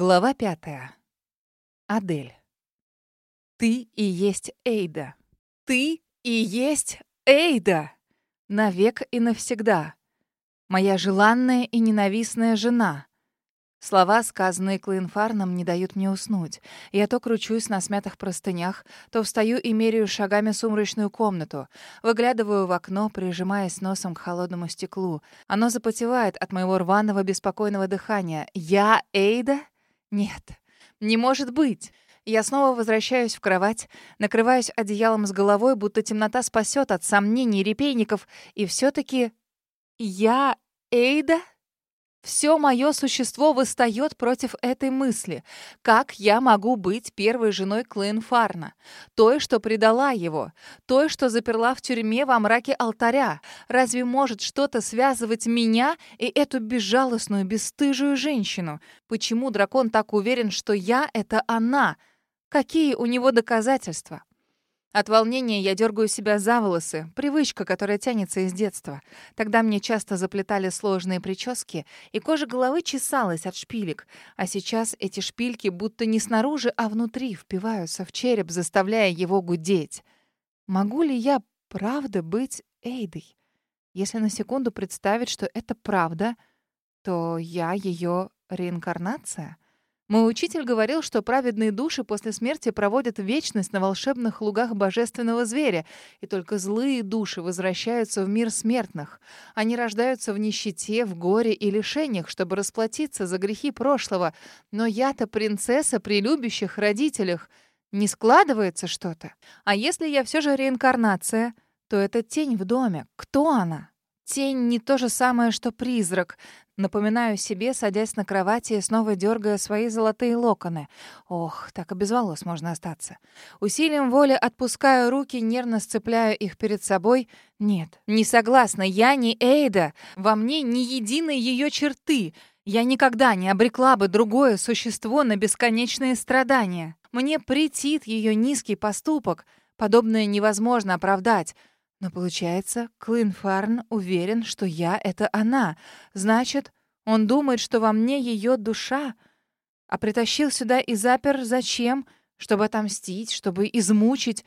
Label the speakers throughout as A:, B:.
A: Глава пятая. Адель. Ты и есть Эйда. Ты и есть Эйда. Навек и навсегда. Моя желанная и ненавистная жена. Слова, сказанные Клоинфарном, не дают мне уснуть. Я то кручусь на смятых простынях, то встаю и меряю шагами сумрачную комнату. Выглядываю в окно, прижимаясь носом к холодному стеклу. Оно запотевает от моего рваного, беспокойного дыхания. «Я Эйда?» Нет, не может быть. Я снова возвращаюсь в кровать, накрываюсь одеялом с головой, будто темнота спасет от сомнений репейников, и все таки я Эйда? Все мое существо восстает против этой мысли. Как я могу быть первой женой Клейнфарна? Той, что предала его. Той, что заперла в тюрьме во мраке алтаря. Разве может что-то связывать меня и эту безжалостную, бесстыжую женщину? Почему дракон так уверен, что я — это она? Какие у него доказательства? От волнения я дергаю себя за волосы, привычка, которая тянется из детства. Тогда мне часто заплетали сложные прически, и кожа головы чесалась от шпилек. А сейчас эти шпильки будто не снаружи, а внутри впиваются в череп, заставляя его гудеть. Могу ли я правда быть Эйдой? Если на секунду представить, что это правда, то я ее реинкарнация — мой учитель говорил, что праведные души после смерти проводят вечность на волшебных лугах божественного зверя, и только злые души возвращаются в мир смертных. Они рождаются в нищете, в горе и лишениях, чтобы расплатиться за грехи прошлого. Но я-то принцесса при любящих родителях. Не складывается что-то. А если я все же реинкарнация, то это тень в доме. Кто она? Тень не то же самое, что призрак. Напоминаю себе, садясь на кровати и снова дергая свои золотые локоны. Ох, так и без волос можно остаться. Усилием воли отпускаю руки, нервно сцепляю их перед собой. Нет, не согласна, я не Эйда. Во мне ни единой ее черты. Я никогда не обрекла бы другое существо на бесконечные страдания. Мне претит ее низкий поступок. Подобное невозможно оправдать. Но получается, Клинфарн уверен, что я — это она. Значит, он думает, что во мне ее душа. А притащил сюда и запер зачем? Чтобы отомстить, чтобы измучить.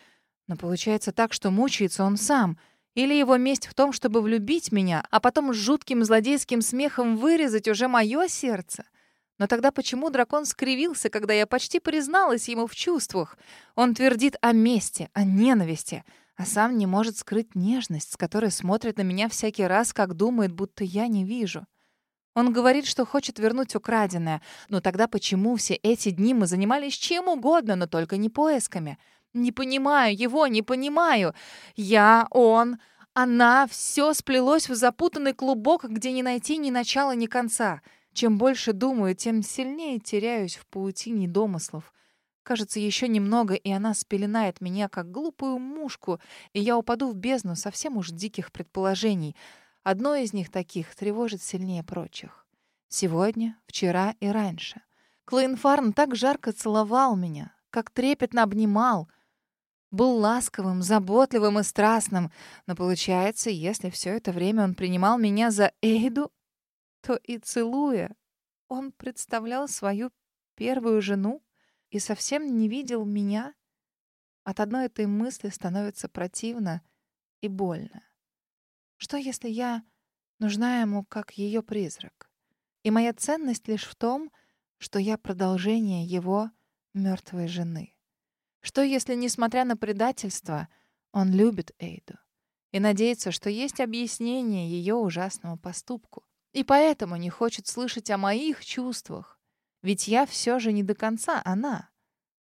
A: Но получается так, что мучается он сам. Или его месть в том, чтобы влюбить меня, а потом с жутким злодейским смехом вырезать уже мое сердце. Но тогда почему дракон скривился, когда я почти призналась ему в чувствах? Он твердит о мести, о ненависти — а сам не может скрыть нежность, с которой смотрит на меня всякий раз, как думает, будто я не вижу. Он говорит, что хочет вернуть украденное, но тогда почему все эти дни мы занимались чем угодно, но только не поисками? Не понимаю его, не понимаю. Я, он, она, все сплелось в запутанный клубок, где не найти ни начала, ни конца. Чем больше думаю, тем сильнее теряюсь в паутине домыслов. Кажется, еще немного, и она спеленает меня, как глупую мушку, и я упаду в бездну совсем уж диких предположений. Одно из них таких тревожит сильнее прочих. Сегодня, вчера и раньше. Клейнфарн так жарко целовал меня, как трепетно обнимал. Был ласковым, заботливым и страстным. Но получается, если все это время он принимал меня за Эйду, то и целуя, он представлял свою первую жену и совсем не видел меня, от одной этой мысли становится противно и больно. Что, если я нужна ему как ее призрак? И моя ценность лишь в том, что я продолжение его мертвой жены. Что, если, несмотря на предательство, он любит Эйду и надеется, что есть объяснение ее ужасному поступку, и поэтому не хочет слышать о моих чувствах, ведь я все же не до конца она.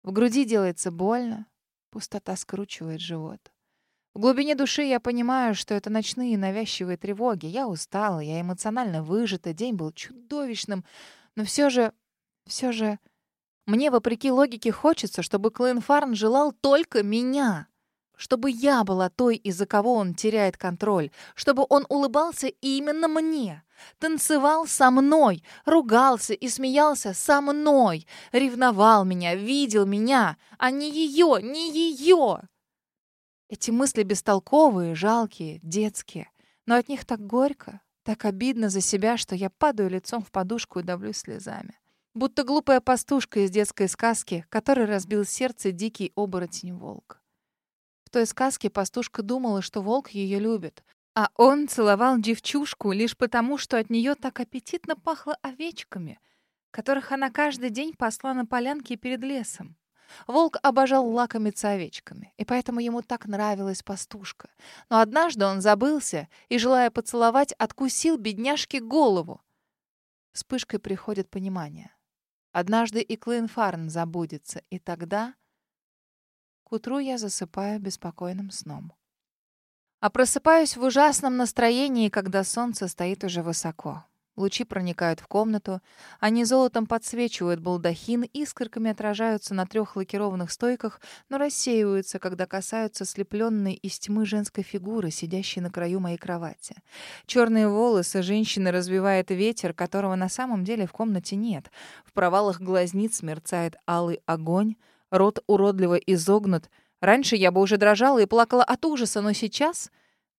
A: В груди делается больно, пустота скручивает живот. В глубине души я понимаю, что это ночные навязчивые тревоги. Я устала, я эмоционально выжата, день был чудовищным. Но все же, все же, мне, вопреки логике, хочется, чтобы Клейн Фарн желал только меня. Чтобы я была той, из-за кого он теряет контроль. Чтобы он улыбался именно мне. Танцевал со мной, ругался и смеялся со мной. Ревновал меня, видел меня, а не ее, не ее. Эти мысли бестолковые, жалкие, детские. Но от них так горько, так обидно за себя, что я падаю лицом в подушку и давлюсь слезами. Будто глупая пастушка из детской сказки, которой разбил сердце дикий оборотень-волк. В той сказке пастушка думала, что волк ее любит, а он целовал девчушку лишь потому, что от нее так аппетитно пахло овечками, которых она каждый день пасла на полянке перед лесом. Волк обожал лакомиться овечками, и поэтому ему так нравилась пастушка. Но однажды он забылся и, желая поцеловать, откусил бедняжке голову. Вспышкой приходит понимание. Однажды и Клейнфарн забудется, и тогда... Утру я засыпаю беспокойным сном. А просыпаюсь в ужасном настроении, когда солнце стоит уже высоко. Лучи проникают в комнату, они золотом подсвечивают балдахин, искорками отражаются на трех лакированных стойках, но рассеиваются, когда касаются слепленной из тьмы женской фигуры, сидящей на краю моей кровати. Черные волосы женщины развивает ветер, которого на самом деле в комнате нет. В провалах глазниц мерцает алый огонь, рот уродливо изогнут. Раньше я бы уже дрожала и плакала от ужаса, но сейчас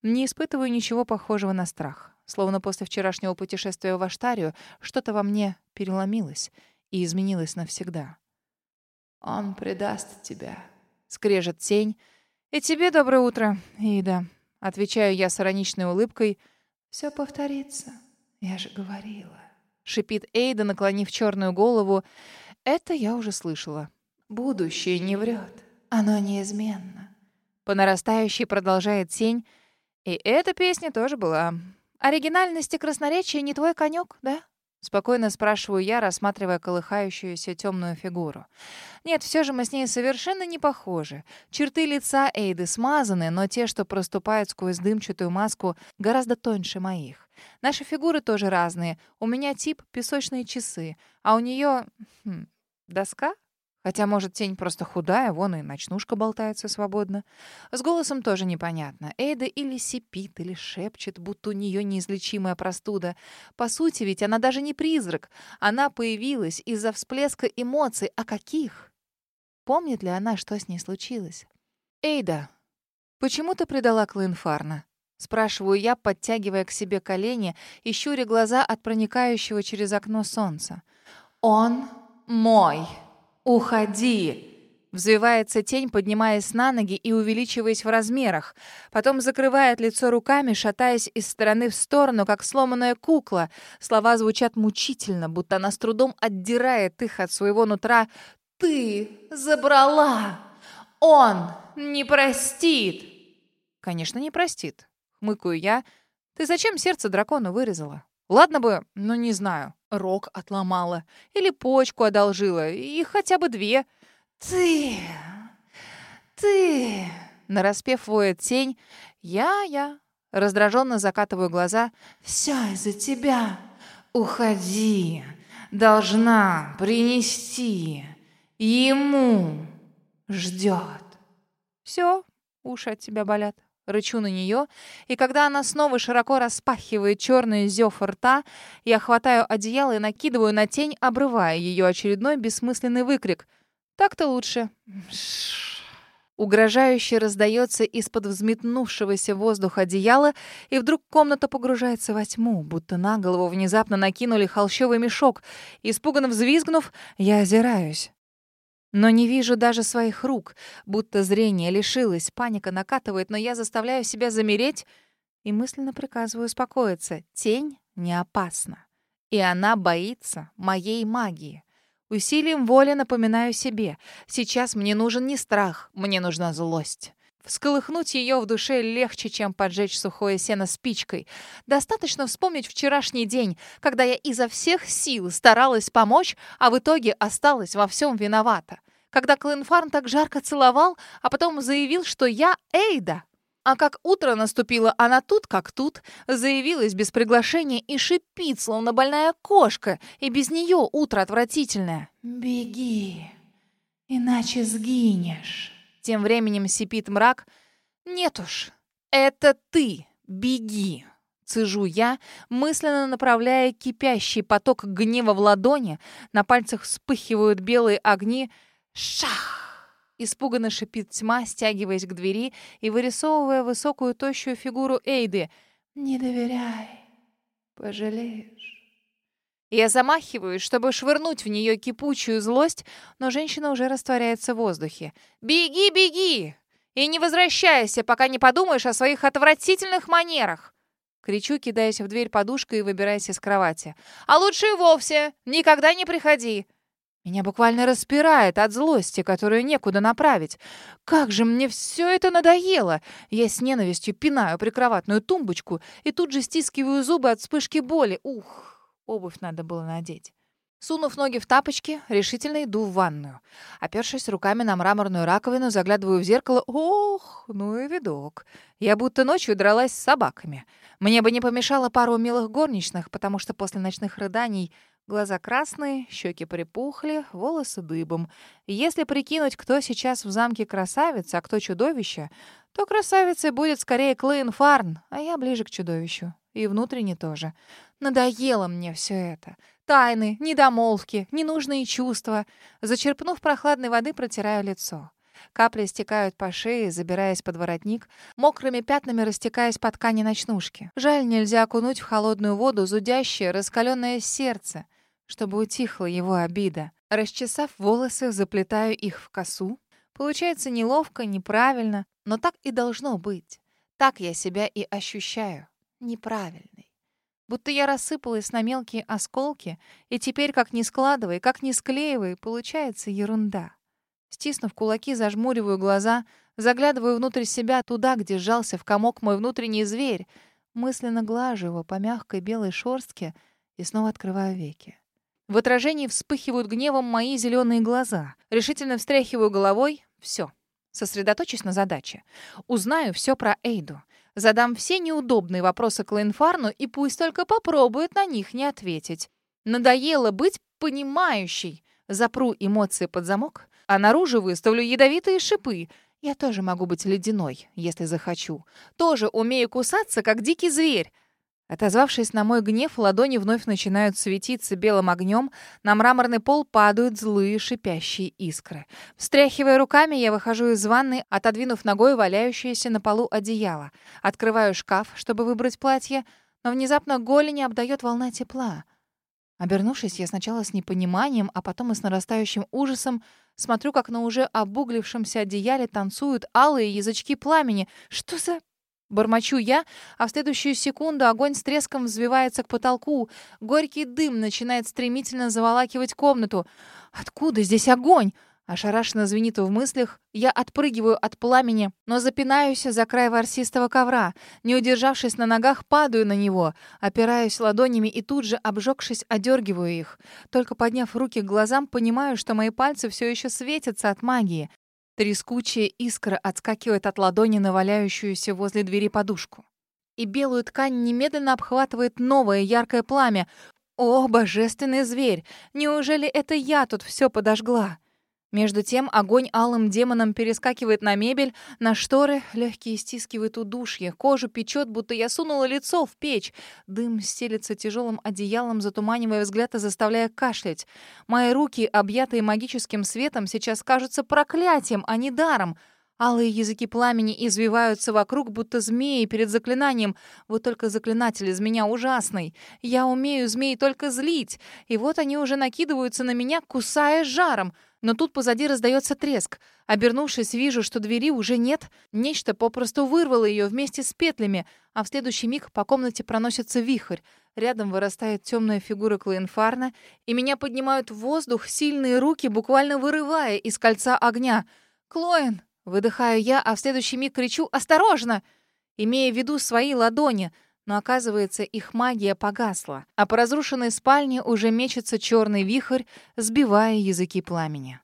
A: не испытываю ничего похожего на страх. Словно после вчерашнего путешествия в Аштарию что-то во мне переломилось и изменилось навсегда. «Он предаст тебя», — скрежет тень. «И тебе доброе утро, Ида», — отвечаю я с ироничной улыбкой. «Все повторится, я же говорила», — шипит Эйда, наклонив черную голову. «Это я уже слышала. Будущее не врет, оно неизменно». По нарастающей продолжает тень. И эта песня тоже была. «Оригинальность и красноречие не твой конек, да?» Спокойно спрашиваю я, рассматривая колыхающуюся темную фигуру. Нет, все же мы с ней совершенно не похожи. Черты лица Эйды смазаны, но те, что проступают сквозь дымчатую маску, гораздо тоньше моих. Наши фигуры тоже разные. У меня тип песочные часы, а у нее... Хм, доска? Хотя, может, тень просто худая, вон и ночнушка болтается свободно. С голосом тоже непонятно. Эйда или сипит, или шепчет, будто у нее неизлечимая простуда. По сути, ведь она даже не призрак. Она появилась из-за всплеска эмоций. А каких? Помнит ли она, что с ней случилось? «Эйда, почему ты предала Клинфарна?» Спрашиваю я, подтягивая к себе колени и щуря глаза от проникающего через окно солнца. «Он мой!» «Уходи!» Взвивается тень, поднимаясь на ноги и увеличиваясь в размерах. Потом закрывает лицо руками, шатаясь из стороны в сторону, как сломанная кукла. Слова звучат мучительно, будто она с трудом отдирает их от своего нутра. «Ты забрала! Он не простит!» «Конечно, не простит», — хмыкаю я. «Ты зачем сердце дракону вырезала?» Ладно бы, ну не знаю, рог отломала или почку одолжила, и хотя бы две. Ты, ты, нараспев воет тень. Я-я, раздраженно закатываю глаза. Все из-за тебя. Уходи, должна принести. Ему ждет. Все, уши от тебя болят. Рычу на нее, и когда она снова широко распахивает черный зев рта, я хватаю одеяло и накидываю на тень, обрывая ее очередной бессмысленный выкрик. «Так-то лучше». Угрожающе раздается из-под взметнувшегося воздуха одеяла, и вдруг комната погружается во тьму, будто на голову внезапно накинули холщовый мешок. Испуганно взвизгнув, я озираюсь. Но не вижу даже своих рук, будто зрение лишилось, паника накатывает, но я заставляю себя замереть и мысленно приказываю успокоиться. Тень не опасна. И она боится моей магии. Усилием воли напоминаю себе. Сейчас мне нужен не страх, мне нужна злость. Всколыхнуть ее в душе легче, чем поджечь сухое сено спичкой. Достаточно вспомнить вчерашний день, когда я изо всех сил старалась помочь, а в итоге осталась во всем виновата когда Клинфарн так жарко целовал, а потом заявил, что я Эйда. А как утро наступило, она тут как тут, заявилась без приглашения и шипит, словно больная кошка, и без нее утро отвратительное. «Беги, иначе сгинешь». Тем временем сипит мрак. «Нет уж, это ты, беги». Цежу я, мысленно направляя кипящий поток гнева в ладони. На пальцах вспыхивают белые огни — Шах! Испуганно шипит тьма, стягиваясь к двери и вырисовывая высокую тощую фигуру Эйды. «Не доверяй, пожалеешь». Я замахиваюсь, чтобы швырнуть в нее кипучую злость, но женщина уже растворяется в воздухе. «Беги, беги! И не возвращайся, пока не подумаешь о своих отвратительных манерах!» Кричу, кидаясь в дверь подушкой и выбираясь из кровати. «А лучше и вовсе! Никогда не приходи!» Меня буквально распирает от злости, которую некуда направить. Как же мне все это надоело! Я с ненавистью пинаю прикроватную тумбочку и тут же стискиваю зубы от вспышки боли. Ух! Обувь надо было надеть. Сунув ноги в тапочки, решительно иду в ванную. Опершись руками на мраморную раковину, заглядываю в зеркало. Ох, ну и видок. Я будто ночью дралась с собаками. Мне бы не помешало пару милых горничных, потому что после ночных рыданий глаза красные, щеки припухли, волосы дыбом. Если прикинуть, кто сейчас в замке красавица, а кто чудовище, то красавицей будет скорее Клейн Фарн, а я ближе к чудовищу. И внутренне тоже. Надоело мне все это. Тайны, недомолвки, ненужные чувства. Зачерпнув прохладной воды, протираю лицо. Капли стекают по шее, забираясь под воротник, мокрыми пятнами растекаясь по ткани ночнушки. Жаль, нельзя окунуть в холодную воду зудящее, раскаленное сердце, чтобы утихла его обида. Расчесав волосы, заплетаю их в косу. Получается неловко, неправильно, но так и должно быть. Так я себя и ощущаю неправильной. Будто я рассыпалась на мелкие осколки, и теперь, как ни складывай, как ни склеивай, получается ерунда. Стиснув кулаки, зажмуриваю глаза, заглядываю внутрь себя, туда, где сжался в комок мой внутренний зверь, мысленно глажу его по мягкой белой шорстке и снова открываю веки. В отражении вспыхивают гневом мои зеленые глаза. Решительно встряхиваю головой. Все. Сосредоточусь на задаче. Узнаю все про Эйду. Задам все неудобные вопросы Клейнфарну, и пусть только попробует на них не ответить. Надоело быть понимающей. Запру эмоции под замок, а наружу выставлю ядовитые шипы. Я тоже могу быть ледяной, если захочу. Тоже умею кусаться, как дикий зверь. Отозвавшись на мой гнев, ладони вновь начинают светиться белым огнем, на мраморный пол падают злые шипящие искры. Встряхивая руками, я выхожу из ванны, отодвинув ногой валяющееся на полу одеяло. Открываю шкаф, чтобы выбрать платье, но внезапно голени обдает волна тепла. Обернувшись, я сначала с непониманием, а потом и с нарастающим ужасом смотрю, как на уже обуглившемся одеяле танцуют алые язычки пламени. Что за... Бормочу я, а в следующую секунду огонь с треском взвивается к потолку. Горький дым начинает стремительно заволакивать комнату. «Откуда здесь огонь?» Ошарашенно звенит в мыслях. Я отпрыгиваю от пламени, но запинаюсь за край ворсистого ковра. Не удержавшись на ногах, падаю на него. Опираюсь ладонями и тут же, обжегшись, одергиваю их. Только подняв руки к глазам, понимаю, что мои пальцы все еще светятся от магии. Трескучая искра отскакивает от ладони на валяющуюся возле двери подушку. И белую ткань немедленно обхватывает новое яркое пламя. О, божественный зверь! Неужели это я тут все подожгла? Между тем огонь алым демоном перескакивает на мебель, на шторы, легкие стискивают удушье, кожу печет, будто я сунула лицо в печь. Дым стелится тяжелым одеялом, затуманивая взгляд и заставляя кашлять. Мои руки, объятые магическим светом, сейчас кажутся проклятием, а не даром. Алые языки пламени извиваются вокруг, будто змеи перед заклинанием. Вот только заклинатель из меня ужасный. Я умею змей только злить. И вот они уже накидываются на меня, кусая жаром. Но тут позади раздается треск. Обернувшись, вижу, что двери уже нет. Нечто попросту вырвало ее вместе с петлями, а в следующий миг по комнате проносится вихрь. Рядом вырастает темная фигура Клоенфарна, и меня поднимают в воздух сильные руки, буквально вырывая из кольца огня. «Клоен!» — выдыхаю я, а в следующий миг кричу «Осторожно!» имея в виду свои ладони — но оказывается, их магия погасла, а по разрушенной спальне уже мечется черный вихрь, сбивая языки пламени.